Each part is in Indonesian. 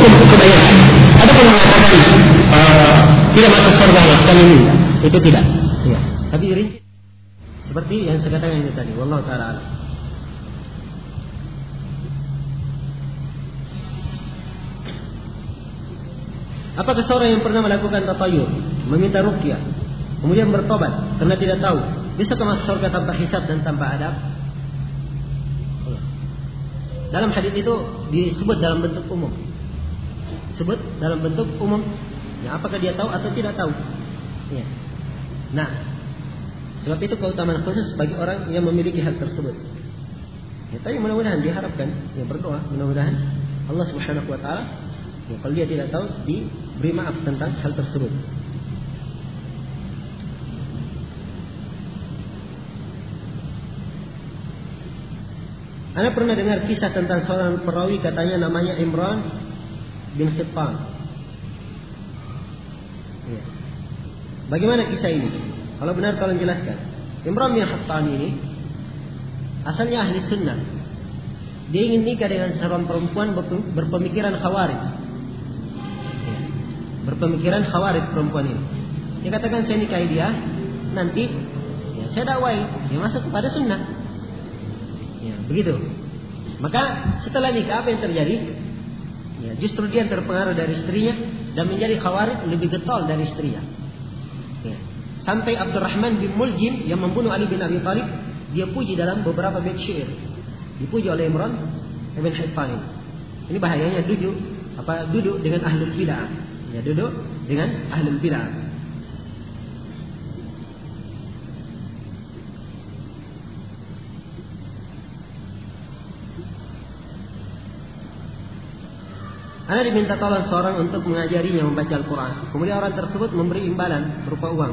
hukum kebaikan. Ada pun mengatakan uh, tidak masuk surga lakukan ini, itu tidak. Ya. Tapi rinci seperti yang saya katakan ini tadi. Wallahu taala Apakah seorang yang pernah melakukan tatayur, meminta rukyah, kemudian bertobat karena tidak tahu, bisa ke masuk surga tanpa hisab dan tanpa adab? Dalam hadis itu disebut dalam bentuk umum. Disebut dalam bentuk umum. Ya, apakah dia tahu atau tidak tahu? Ya. Nah, sebab itu keutamaan khusus bagi orang yang memiliki hal tersebut. Ya, tapi mudah-mudahan diharapkan, ya berdoa, mudah-mudahan Allah Subhanahu wa taala ya, kalau dia tidak tahu di beri maaf tentang hal tersebut. Anda pernah dengar kisah tentang seorang perawi katanya namanya Imran bin Khittan. Ya. Bagaimana kisah ini? Kalau benar tolong jelaskan. Imran bin Khittan ini asalnya ahli sunnah. Dia ingin nikah dengan seorang perempuan berpemikiran khawarij berpemikiran khawarij perempuan ini. Dia katakan saya nikahi dia, nanti ya, saya dakwai, dia masuk kepada sunnah. Ya, begitu. Maka setelah nikah apa yang terjadi? Ya, justru dia terpengaruh dari istrinya dan menjadi khawarij lebih getol dari istrinya. Ya. Sampai Abdurrahman bin Muljim yang membunuh Ali bin Abi Thalib, dia puji dalam beberapa bait syair. Dipuji oleh Imran Ibn Hibban. Ini bahayanya duduk apa duduk dengan ahlul bid'ah. Ya duduk dengan ahlul bidah. Anda diminta tolong seorang untuk mengajarinya membaca Al-Quran. Kemudian orang tersebut memberi imbalan berupa uang.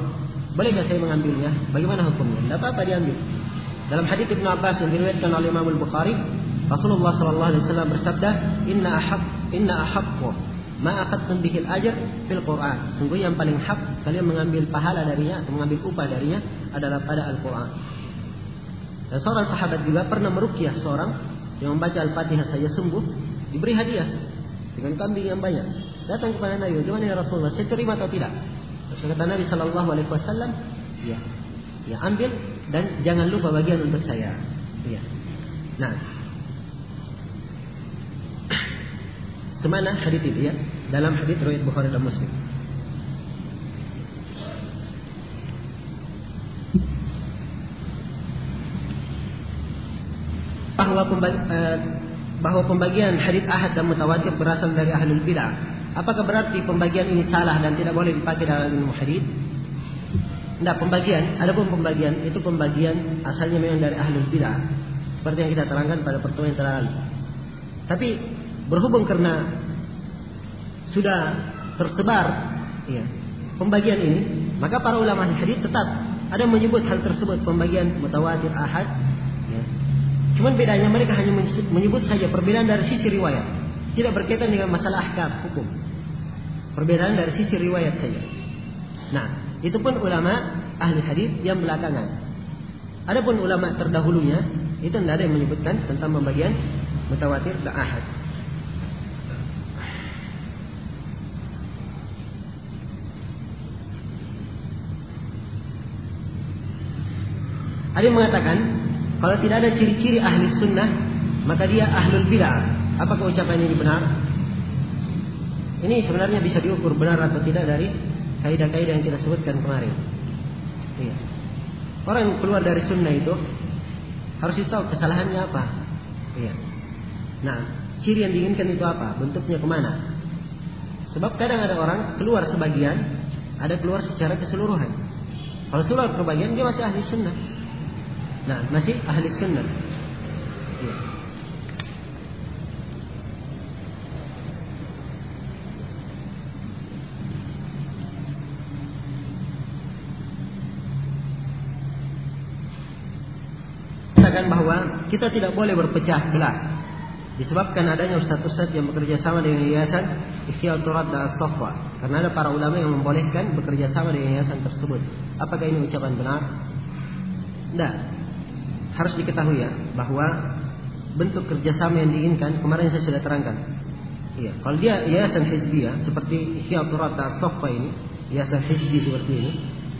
Bolehkah saya mengambilnya? Bagaimana hukumnya? Tidak apa-apa diambil. Dalam hadis Ibnu Abbas yang diriwayatkan oleh Imam Al-Bukhari, Rasulullah sallallahu alaihi wasallam bersabda, "Inna ahaq inna ahaqqu ma akhadtum bihil ajr fil Quran. Sungguh yang paling hak kalian mengambil pahala darinya atau mengambil upah darinya adalah pada Al-Quran. Dan seorang sahabat juga pernah merukyah seorang yang membaca Al-Fatihah saja sembuh, diberi hadiah dengan kambing yang banyak. Datang kepada Nabi, gimana ya Rasulullah? Saya terima atau tidak? Terus kata Nabi Shallallahu Alaihi Wasallam, ya, ya ambil dan jangan lupa bagian untuk saya. Ya. Nah, Semana hadis itu ya dalam hadis riwayat Bukhari dan Muslim. Bahwa pembagi, eh, bahwa pembagian hadis ahad dan mutawatir berasal dari ahlul bidah. Apakah berarti pembagian ini salah dan tidak boleh dipakai dalam ilmu hadis? Tidak pembagian, ada pun pembagian itu pembagian asalnya memang dari ahlul bidah. Seperti yang kita terangkan pada pertemuan yang lalu. Tapi berhubung karena sudah tersebar ya, pembagian ini, maka para ulama hadis tetap ada menyebut hal tersebut pembagian mutawatir ahad. Cuman bedanya mereka hanya menyebut saja perbedaan dari sisi riwayat, tidak berkaitan dengan masalah ahkam hukum. Perbedaan dari sisi riwayat saja. Nah, itu pun ulama ahli hadis yang belakangan. Adapun ulama terdahulunya itu tidak ada yang menyebutkan tentang pembagian mutawatir dan ahad. Ada yang mengatakan kalau tidak ada ciri-ciri ahli sunnah maka dia ahlul bidah. Apakah ucapan ini benar? Ini sebenarnya bisa diukur benar atau tidak dari kaidah-kaidah yang kita sebutkan kemarin. Iya. Orang yang keluar dari sunnah itu harus tahu kesalahannya apa. Iya. Nah, ciri yang diinginkan itu apa? Bentuknya ke mana? Sebab kadang ada orang keluar sebagian, ada keluar secara keseluruhan. Kalau keluar kebagian dia masih ahli sunnah. Nah, masih ahli sunnah. Ya. Bahwa kita tidak boleh berpecah belah disebabkan adanya ustaz-ustaz yang bekerja sama dengan yayasan Ikhya Turat dan Astaghfar karena ada para ulama yang membolehkan bekerja sama dengan yayasan tersebut apakah ini ucapan benar? tidak harus diketahui ya bahwa bentuk kerjasama yang diinginkan kemarin saya sudah terangkan Ya, kalau dia yayasan hizbiyah seperti Hyaturata Sofa ini, yayasan hizbi seperti ini,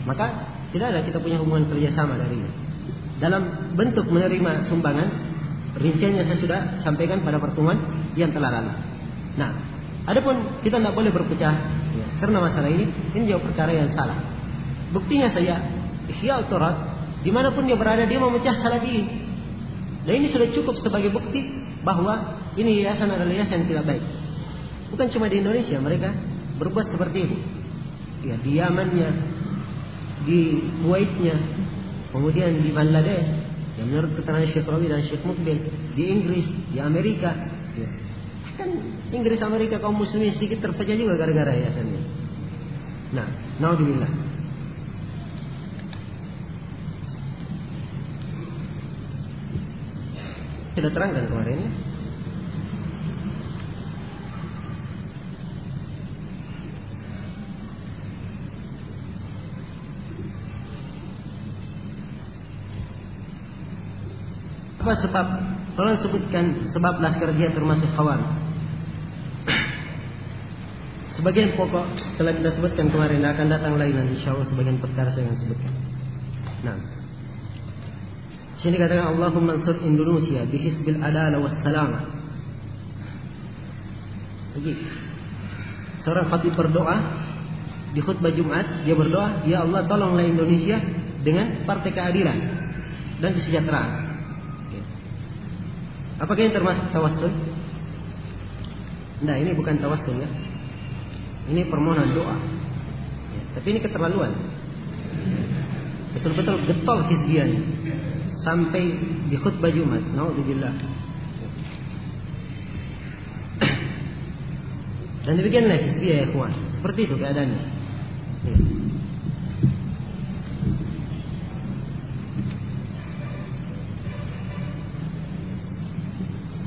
maka tidak ada kita punya hubungan kerjasama dari ini. Dalam bentuk menerima sumbangan, rinciannya saya sudah sampaikan pada pertemuan yang telah lalu. Nah, adapun kita tidak boleh berpecah ya, karena masalah ini, ini jauh perkara yang salah. Buktinya saya, Ihya di mana pun dia berada, dia memecah salah diri. Dan ini sudah cukup sebagai bukti bahwa ini yayasan adalah yayasan yang tidak baik. Bukan cuma di Indonesia, mereka berbuat seperti itu. Ya, di Yamannya, di Kuwaitnya, kemudian di Bangladesh, yang menurut keterangan Syekh Rawi dan Syekh Mukbil, di Inggris, di Amerika. Ya. Kan Inggris Amerika kaum muslimin sedikit terpecah juga gara-gara yayasannya. Nah, naudzubillah. Sudah terangkan kemarin ya. Apa sebab? Tolong sebutkan sebab laskar jihad termasuk khawarij. Sebagian pokok telah kita sebutkan kemarin akan datang lagi nanti insya Allah sebagian perkara saya akan sebutkan. Nah. Sini katakan Allahumma ansur Indonesia bihisbil adala salama. Lagi. Seorang khatib berdoa di khutbah Jumat dia berdoa, ya Allah tolonglah Indonesia dengan partai keadilan dan kesejahteraan. Apakah ini termasuk tawassul? Nah ini bukan tawassul ya. Ini permohonan doa. Ya, tapi ini keterlaluan. Betul-betul getol hizbiyah sampai di khutbah Jumat. Nauzubillah. Dan demikianlah hizbiyah ya kawan. Seperti itu keadaannya. Ya.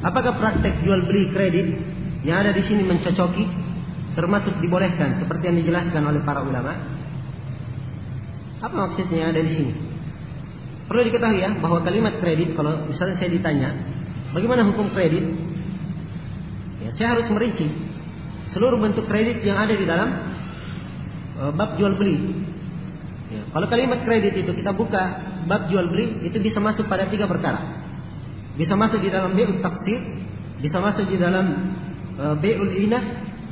Apakah praktek jual beli kredit yang ada di sini mencocoki termasuk dibolehkan seperti yang dijelaskan oleh para ulama? Apa maksudnya yang ada di sini? Perlu diketahui ya bahwa kalimat kredit kalau misalnya saya ditanya bagaimana hukum kredit, ya, saya harus merinci seluruh bentuk kredit yang ada di dalam uh, bab jual beli. Ya, kalau kalimat kredit itu kita buka bab jual beli itu bisa masuk pada tiga perkara. Bisa masuk di dalam bi'ul taksir, bisa masuk di dalam uh, bi'ul inah,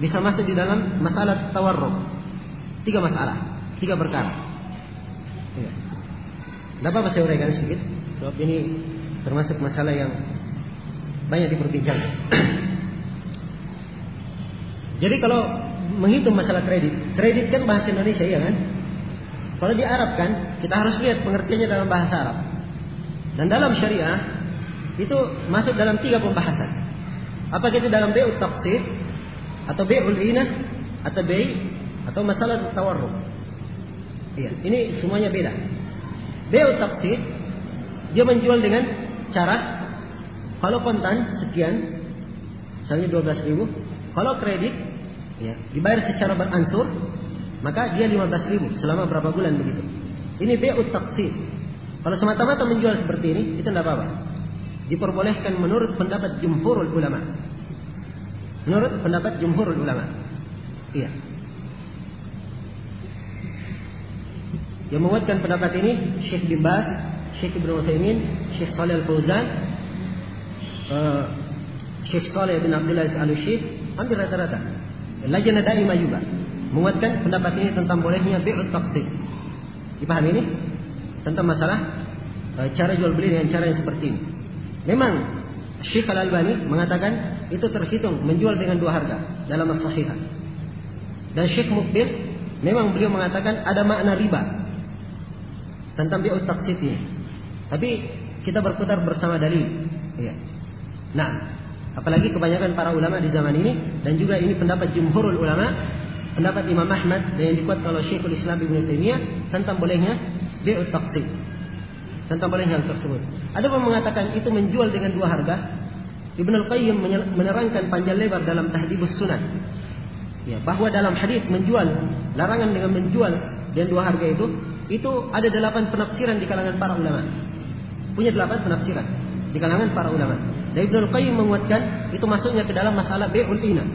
bisa masuk di dalam masalah tawarruk. Tiga masalah, tiga perkara. Ya. Tidak apa-apa saya uraikan sedikit, sebab ini termasuk masalah yang banyak diperbincangkan. Jadi kalau menghitung masalah kredit, kredit kan bahasa Indonesia ya kan? Kalau di Arab kan, kita harus lihat pengertiannya dalam bahasa Arab. Dan dalam syariah, itu masuk dalam tiga pembahasan. Apakah itu dalam bi'ut taqsid atau bi'ul inah atau bi' atau masalah tawarruk. Iya, ini semuanya beda. Bi'ut taqsid dia menjual dengan cara kalau kontan sekian misalnya 12 ribu kalau kredit ya dibayar secara beransur maka dia 15 ribu selama berapa bulan begitu ini bi'ut taqsid kalau semata-mata menjual seperti ini itu tidak apa-apa diperbolehkan menurut pendapat jumhurul ulama. Menurut pendapat jumhurul ulama. Iya. Yang menguatkan pendapat ini Syekh bin Baz, Syekh Ibnu Utsaimin, Syekh Shalih Al-Fauzan, uh, Syekh Saleh bin Abdullah Al-Syekh, hampir rata-rata. Lajnah Daimah juga menguatkan pendapat ini tentang bolehnya bi'ut taqsid. Dipahami ini? Tentang masalah uh, cara jual beli dengan cara yang seperti ini. Memang Syekh Al-Albani mengatakan itu terhitung menjual dengan dua harga dalam as-sahihah. Dan Syekh Mukbil memang beliau mengatakan ada makna riba tentang bi'ut. Tapi kita berputar bersama dalil. Ya. Nah, apalagi kebanyakan para ulama di zaman ini dan juga ini pendapat jumhurul ulama, pendapat Imam Ahmad dan yang dikuat oleh Syekhul Islam Ibnu Taimiyah tentang bolehnya bi'ut taqsid tentang boleh hal tersebut. Ada yang mengatakan itu menjual dengan dua harga. Ibn Al-Qayyim menerangkan panjang lebar dalam Tahdibus Sunan. Ya, bahwa dalam hadis menjual, larangan dengan menjual dengan dua harga itu, itu ada delapan penafsiran di kalangan para ulama. Punya delapan penafsiran di kalangan para ulama. Dan Ibn Al-Qayyim menguatkan itu masuknya ke dalam masalah bi'ul ina.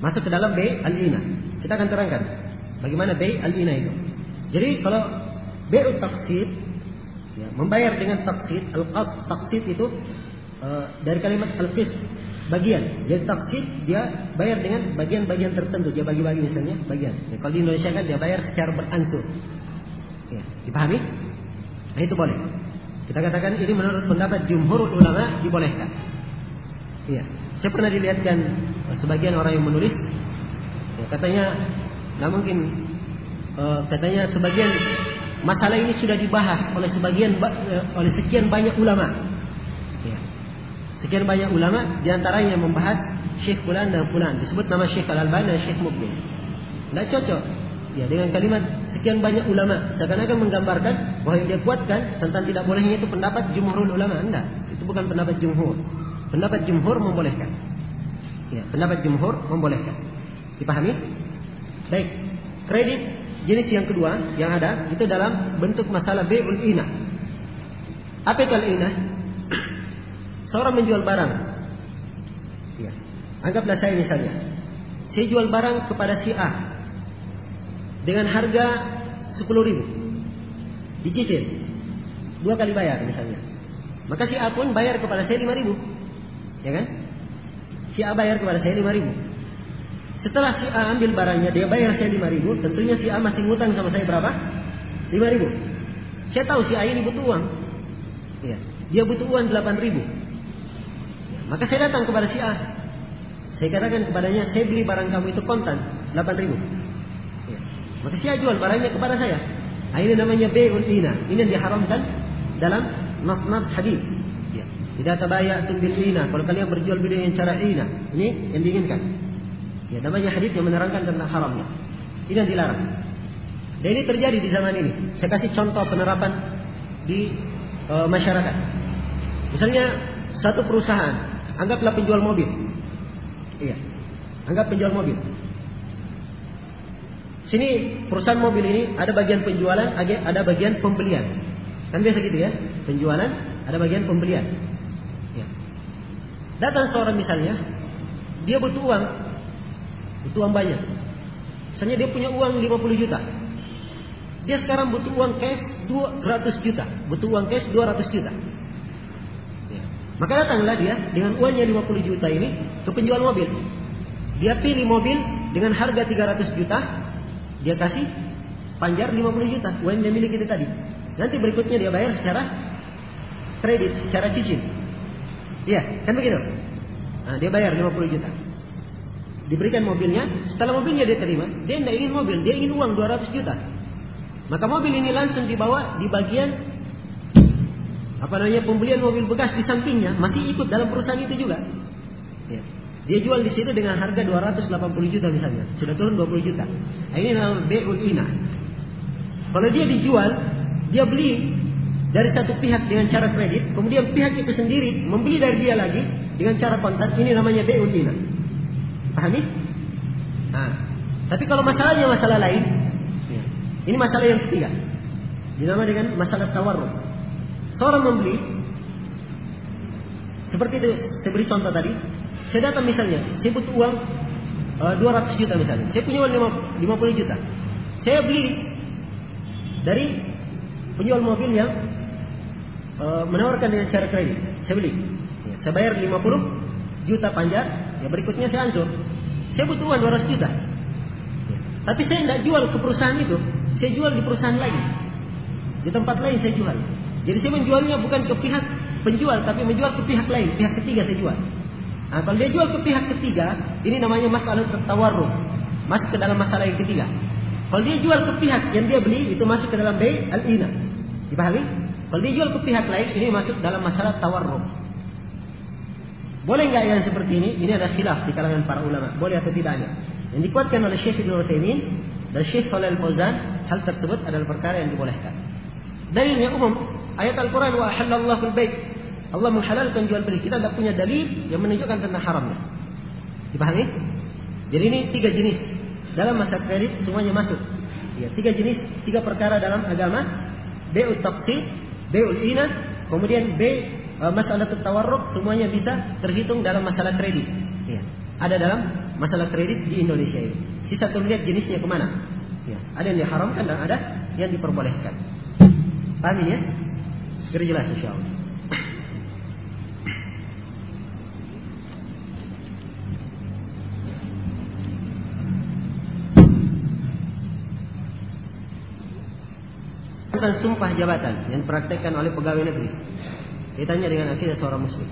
Masuk ke dalam B al-ina. Kita akan terangkan bagaimana B al-ina itu. Jadi kalau B taksid ya, membayar dengan taksid, al-qas taksid itu uh, dari kalimat al-qis bagian. Jadi taksid dia bayar dengan bagian-bagian tertentu. Dia bagi-bagi misalnya bagian. Ya, kalau di Indonesia kan dia bayar secara beransur. Ya, dipahami? Nah itu boleh. Kita katakan ini menurut pendapat jumhur ulama dibolehkan. Iya. Saya pernah dilihatkan sebagian orang yang menulis ya, katanya nggak mungkin uh, katanya sebagian masalah ini sudah dibahas oleh sebagian uh, oleh sekian banyak ulama. Sekian banyak ulama di antaranya membahas Syekh Fulan dan Fulan. Disebut nama Syekh Al Albani dan Syekh Mukmin. Tidak cocok. Ya dengan kalimat sekian banyak ulama seakan-akan menggambarkan bahwa yang dia kuatkan tentang tidak bolehnya itu pendapat jumhur ulama. Enggak. Itu bukan pendapat jumhur. Pendapat jumhur membolehkan. Ya pendapat jumhur membolehkan. Dipahami? Baik. Kredit jenis yang kedua yang ada itu dalam bentuk masalah beul ina apa itu ina seorang menjual barang. Ya anggaplah saya misalnya. Saya jual barang kepada si A. Dengan harga 10 ribu. Dicicil. Dua kali bayar misalnya. Maka si A pun bayar kepada saya 5 ribu. Ya kan? Si A bayar kepada saya 5 ribu. Setelah si A ambil barangnya dia bayar saya 5 ribu. Tentunya si A masih ngutang sama saya berapa? 5 ribu. Saya tahu si A ini butuh uang. Ya. dia butuh uang 8 ribu maka saya datang kepada si A saya katakan kepadanya saya beli barang kamu itu kontan 8 ribu maka saya jual barangnya kepada saya. Nah, ini namanya bay'ul. Ini yang diharamkan dalam nas-nas hadis. Ya. Tidak tabayatum bil ina. Kalau kalian berjual beli dengan cara ina, ini yang diinginkan. Ya, namanya hadis yang menerangkan tentang haramnya. Ini yang dilarang. Dan ini terjadi di zaman ini. Saya kasih contoh penerapan di uh, masyarakat. Misalnya satu perusahaan, anggaplah penjual mobil. Iya. Anggap penjual mobil. Sini perusahaan mobil ini ada bagian penjualan, ada bagian pembelian. Kan biasa gitu ya, penjualan, ada bagian pembelian. Ya. Datang seorang misalnya, dia butuh uang, butuh uang banyak. Misalnya dia punya uang 50 juta. Dia sekarang butuh uang cash 200 juta, butuh uang cash 200 juta. Maka datanglah dia dengan uangnya 50 juta ini ke penjual mobil. Dia pilih mobil dengan harga 300 juta, dia kasih panjar 50 juta uang yang dia miliki itu tadi. Nanti berikutnya dia bayar secara kredit, secara cicil. Iya, kan begitu? Nah, dia bayar 50 juta. Diberikan mobilnya, setelah mobilnya dia terima, dia tidak ingin mobil, dia ingin uang 200 juta. Maka mobil ini langsung dibawa di bagian apa namanya pembelian mobil bekas di sampingnya masih ikut dalam perusahaan itu juga. Ya. Dia jual di situ dengan harga 280 juta misalnya. Sudah turun 20 juta. Nah, ini namanya be'ul ina. Kalau dia dijual, dia beli dari satu pihak dengan cara kredit, kemudian pihak itu sendiri membeli dari dia lagi dengan cara kontan, ini namanya be'ul ina. Pahami? Nah, tapi kalau masalahnya masalah lain, ya, ini masalah yang ketiga. Dinamakan dengan masalah tawarruf. Seorang membeli seperti itu, saya beri contoh tadi, saya datang misalnya, saya butuh uang uh, eh, 200 juta misalnya. Saya punya uang 50 juta. Saya beli dari penjual mobil yang uh, menawarkan dengan cara kredit. Saya beli. Ya, saya bayar 50 juta panjar, ya berikutnya saya ansur. Saya butuh uang 200 juta. Tapi saya tidak jual ke perusahaan itu, saya jual di perusahaan lain. Di tempat lain saya jual. Jadi saya menjualnya bukan ke pihak penjual, tapi menjual ke pihak lain, pihak ketiga saya jual. Nah, kalau dia jual ke pihak ketiga, ini namanya masalah tawarruf. Masuk ke dalam masalah yang ketiga. Kalau dia jual ke pihak yang dia beli, itu masuk ke dalam bay al-ina. Dipahami? Kalau dia jual ke pihak lain, ini masuk dalam masalah tawarruf. Boleh nggak yang seperti ini? Ini ada khilaf di kalangan para ulama. Boleh atau tidaknya. Yang dikuatkan oleh Syekh Ibn Utsaimin dan Syekh Shalal Al-Fauzan, hal tersebut adalah perkara yang dibolehkan. Dalilnya umum, ayat Al-Quran wa ahallallahu al-bait Allah menghalalkan jual beli. Kita tidak punya dalil yang menunjukkan tentang haramnya. Dipahami? Jadi ini tiga jenis. Dalam masa kredit semuanya masuk. Ya, tiga jenis, tiga perkara dalam agama. Be'ul taqsid, be'ul ina, kemudian B uh, masalah tawarruk semuanya bisa terhitung dalam masalah kredit. Ya. ada dalam masalah kredit di Indonesia ini. Sisa terlihat jenisnya ke mana? Ya, ada yang diharamkan dan ada yang diperbolehkan. Paham ya? Segera jelas insya Allah. Tentang sumpah jabatan yang dipraktekkan oleh pegawai negeri. Ditanya dengan akidah seorang muslim.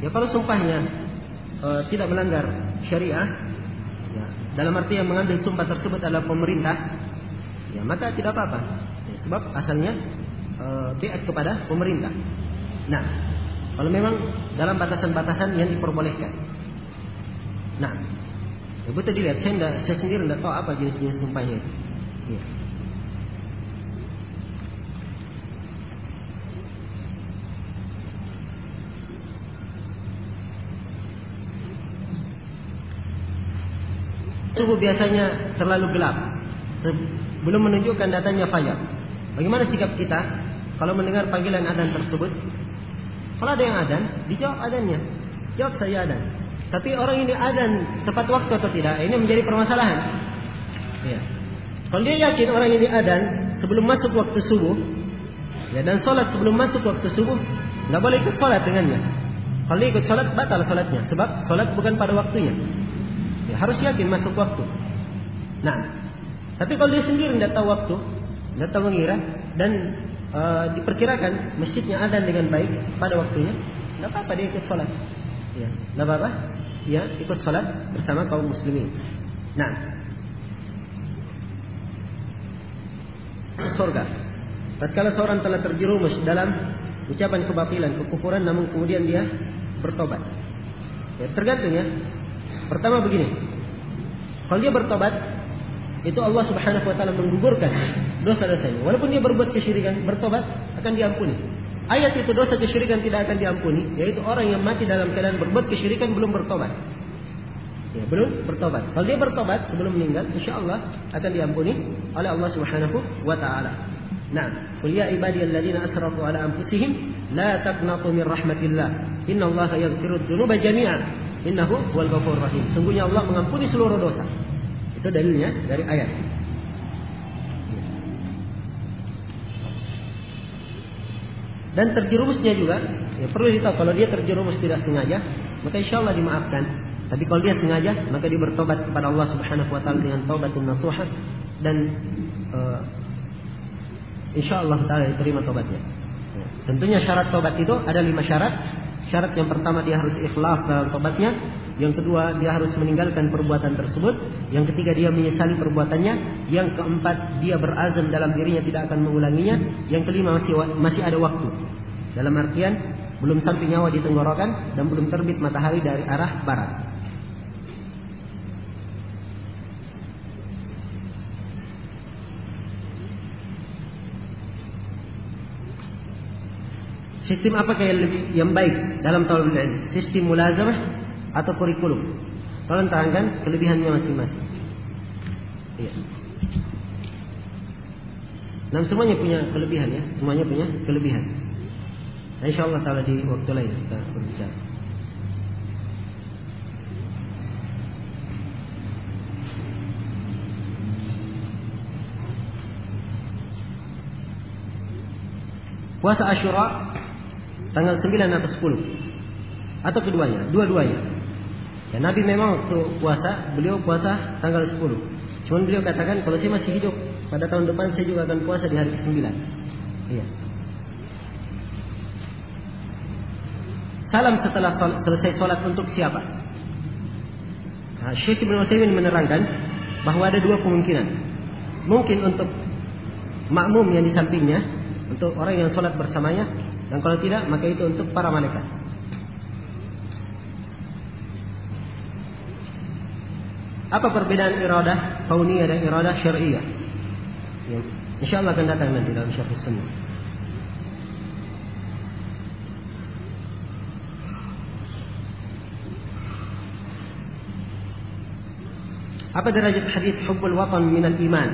Ya kalau sumpahnya e, tidak melanggar syariah, ya, dalam arti yang mengambil sumpah tersebut adalah pemerintah, ya maka tidak apa-apa. Ya, sebab asalnya e, taat kepada pemerintah. Nah, kalau memang dalam batasan-batasan yang diperbolehkan. Nah, ya betul dilihat. Saya, enggak, saya sendiri tidak tahu apa jenis-jenis sumpahnya itu. Ya. Subuh biasanya terlalu gelap. Belum menunjukkan datanya fajar. Bagaimana sikap kita kalau mendengar panggilan adan tersebut? Kalau ada yang adan, dijawab adannya. Jawab saya adan. Tapi orang ini adan tepat waktu atau tidak, ini menjadi permasalahan. Ya. Kalau dia yakin orang ini adan sebelum masuk waktu subuh, ya dan sholat sebelum masuk waktu subuh, nggak boleh ikut sholat dengannya. Kalau dia ikut sholat batal sholatnya, sebab sholat bukan pada waktunya. Ya, harus yakin masuk waktu. Nah, tapi kalau dia sendiri tidak tahu waktu, tidak tahu mengira dan e, diperkirakan masjidnya ada dengan baik pada waktunya, tidak apa-apa dia ikut sholat. Ya, tidak apa-apa. Ya, ikut sholat bersama kaum muslimin. Nah, surga. Tatkala seorang telah terjerumus dalam ucapan kebatilan, kekufuran, namun kemudian dia bertobat. Ya, tergantung ya Pertama begini. Kalau dia bertobat, itu Allah Subhanahu wa taala menggugurkan dosa-dosanya. Walaupun dia berbuat kesyirikan, bertobat akan diampuni. Ayat itu dosa kesyirikan tidak akan diampuni, yaitu orang yang mati dalam keadaan berbuat kesyirikan belum bertobat. Ya, belum bertobat. Kalau dia bertobat sebelum meninggal, insya Allah akan diampuni oleh Allah Subhanahu wa taala. Nah, qul ya ibadiyalladzina asrafu ala anfusihim la taqnatu min rahmatillah. Innallaha yaghfiru dzunuba jami'a Innahu wal ghafur rahim. Sungguhnya Allah mengampuni seluruh dosa. Itu dalilnya dari ayat. Dan terjerumusnya juga, ya perlu ditahu kalau dia terjerumus tidak sengaja, maka insya Allah dimaafkan. Tapi kalau dia sengaja, maka dia bertobat kepada Allah Subhanahu Wa Taala dengan taubatun nasuha dan uh, insya Allah Taala diterima tobatnya. Ya. Tentunya syarat tobat itu ada lima syarat Syarat yang pertama dia harus ikhlas dalam tobatnya. Yang kedua dia harus meninggalkan perbuatan tersebut. Yang ketiga dia menyesali perbuatannya. Yang keempat dia berazam dalam dirinya tidak akan mengulanginya. Yang kelima masih masih ada waktu. Dalam artian belum sampai nyawa di tenggorokan dan belum terbit matahari dari arah barat. Sistem apa yang lebih yang baik dalam talabul ilm? Sistem mulazamah atau kurikulum? Tolong terangkan kelebihannya masing-masing. Iya. Dan semuanya punya kelebihan ya, semuanya punya kelebihan. Nah, insya Allah taala di waktu lain kita berbicara. Puasa Asyura Tanggal 9 atau 10. Atau keduanya, dua-duanya. Nabi memang waktu puasa, beliau puasa tanggal 10. Cuman beliau katakan kalau saya masih hidup pada tahun depan saya juga akan puasa di hari ke-9. Iya. Salam setelah selesai sholat untuk siapa? Nah, Syekh Ibn Utsaimin menerangkan bahwa ada dua kemungkinan. Mungkin untuk makmum yang di sampingnya, untuk orang yang sholat bersamanya, dan kalau tidak, maka itu untuk para malaikat. Apa perbedaan iradah kauniyah dan iradah syariah? Ya, insya Allah akan datang nanti dalam syarh sunnah. Apa derajat hadis hubbul watan minal iman?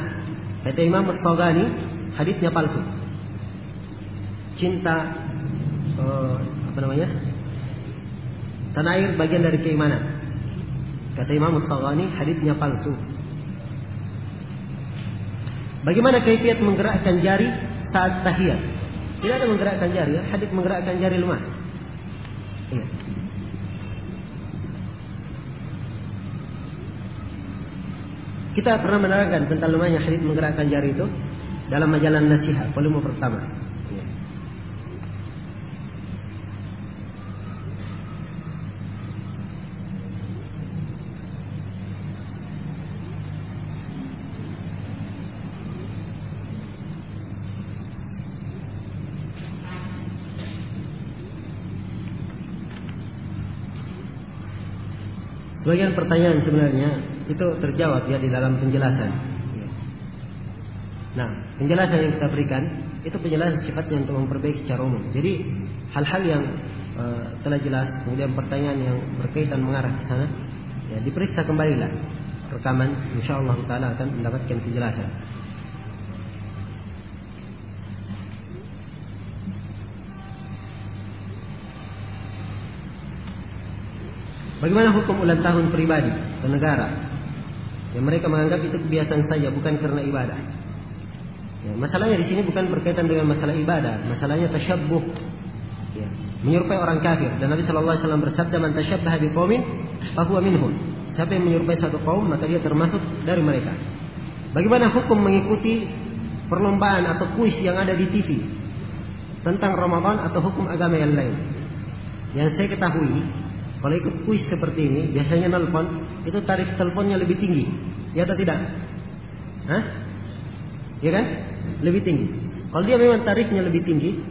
Kata Imam As-Saghani, hadisnya palsu cinta uh, apa namanya tanah air bagian dari keimanan Kata Imam Mustaghani hadisnya palsu. Bagaimana kaifiat menggerakkan jari saat tahiyat? Tidak ada menggerakkan jari ya, hadis menggerakkan jari lemah. Kita pernah menerangkan tentang lemahnya hadis menggerakkan jari itu dalam majalah nasihat volume pertama. Sebagian pertanyaan sebenarnya itu terjawab ya di dalam penjelasan. Nah, penjelasan yang kita berikan itu penjelasan sifatnya untuk memperbaiki secara umum. Jadi hal-hal yang uh, telah jelas, kemudian pertanyaan yang berkaitan mengarah ke sana, ya diperiksa kembali lah rekaman, insya Allah taala akan mendapatkan penjelasan. Bagaimana hukum ulang tahun pribadi ke negara? Yang mereka menganggap itu kebiasaan saja, bukan karena ibadah. Ya, masalahnya di sini bukan berkaitan dengan masalah ibadah, masalahnya tasyabbuh. Ya, menyerupai orang kafir. Dan Nabi Shallallahu Alaihi Wasallam bersabda, "Man tasyabbaha biqaumin, fahuwa minhum." Siapa yang menyerupai satu kaum, maka dia termasuk dari mereka. Bagaimana hukum mengikuti perlombaan atau kuis yang ada di TV tentang Ramadan atau hukum agama yang lain? Yang saya ketahui, kalau ikut kuis seperti ini, biasanya nelpon, itu tarif teleponnya lebih tinggi. Ya atau tidak? Hah? Ya kan? Lebih tinggi. Kalau dia memang tarifnya lebih tinggi,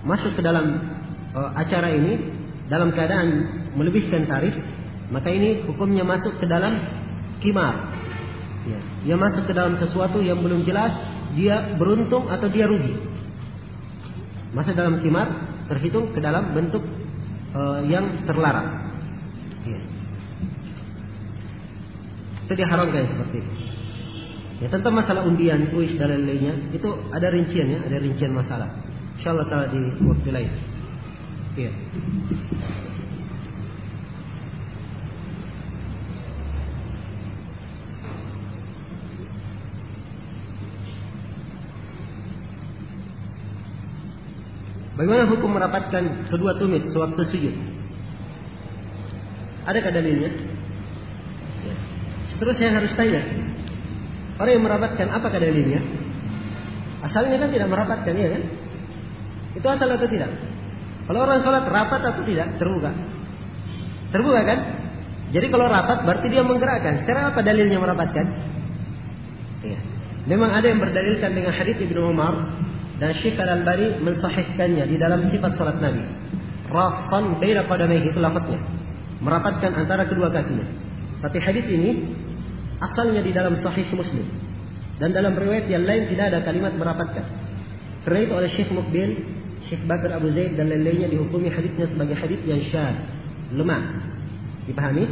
masuk ke dalam uh, acara ini dalam keadaan melebihkan tarif, maka ini hukumnya masuk ke dalam kimar. Ya. Dia masuk ke dalam sesuatu yang belum jelas, dia beruntung atau dia rugi. Masuk dalam kimar terhitung ke dalam bentuk uh, yang terlarang. Ya. Itu diharamkan seperti itu. Ya tentang masalah undian, kuis dan lain-lainnya itu ada rinciannya, ada rincian masalah. Insyaallah taala di waktu lain. Iya. Bagaimana hukum merapatkan kedua tumit sewaktu sujud? Adakah dalilnya? Ya. Seterusnya harus tanya. Orang yang merapatkan apakah dalilnya? Asalnya kan tidak merapatkan ya kan? Itu asal atau tidak? Kalau orang sholat rapat atau tidak? Terbuka. Terbuka kan? Jadi kalau rapat berarti dia menggerakkan. Sekarang apa dalilnya merapatkan? Ya. Memang ada yang berdalilkan dengan hadis Ibnu Umar dan Syekh Al-Albani mensahihkannya di dalam sifat salat Nabi. Rasan baina qadamaihi itu lafadznya. Merapatkan antara kedua kakinya. Tapi hadis ini asalnya di dalam sahih Muslim. Dan dalam riwayat yang lain tidak ada kalimat merapatkan. Karena itu oleh Syekh Mukbil, Syekh Bakar Abu Zaid dan lain-lainnya dihukumi hadisnya sebagai hadis yang syad, lemah. Dipahami?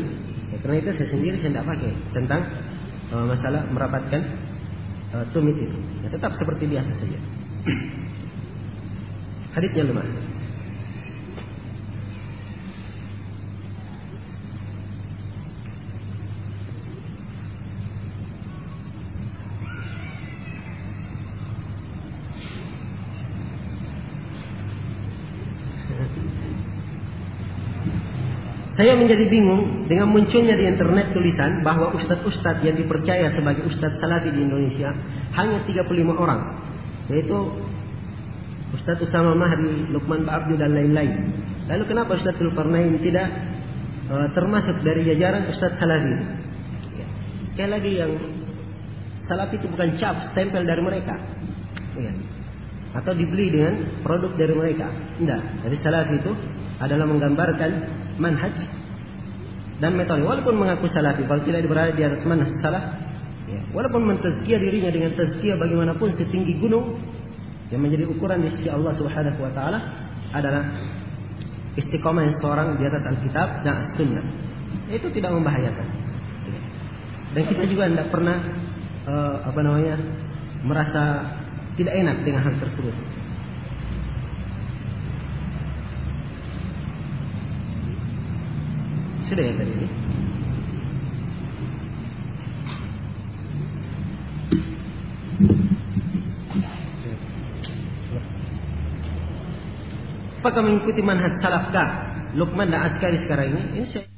Ya, karena itu saya sendiri saya tidak pakai tentang uh, masalah merapatkan uh, tumit itu. Ya, tetap seperti biasa saja. Hadisnya lemah. Saya menjadi bingung dengan munculnya di internet tulisan bahwa ustadz-ustadz yang dipercaya sebagai ustadz salafi di Indonesia hanya 35 orang yaitu Ustadz Usama Mahdi, Lukman Ba'abdi dan lain-lain. Lalu kenapa Ustadz Zulkarnain tidak uh, termasuk dari jajaran Ustadz Salafi? Ya. Sekali lagi yang Salafi itu bukan cap, stempel dari mereka. Ya. Atau dibeli dengan produk dari mereka. Tidak. Jadi Salafi itu adalah menggambarkan manhaj dan metode. Walaupun mengaku Salafi, kalau tidak berada di atas manhaj salaf, Ya. Walaupun mentazkiyah dirinya dengan tazkiyah bagaimanapun setinggi gunung yang menjadi ukuran di sisi Allah Subhanahu wa taala adalah istiqomah seorang di atas Alkitab dan Sunnah. Itu tidak membahayakan. Dan kita juga tidak pernah uh, apa namanya merasa tidak enak dengan hal tersebut. Sudah ya tadi ini? Apakah mengikuti manhaj salafkah? Lukman dan Askari sekarang ini? Ini saya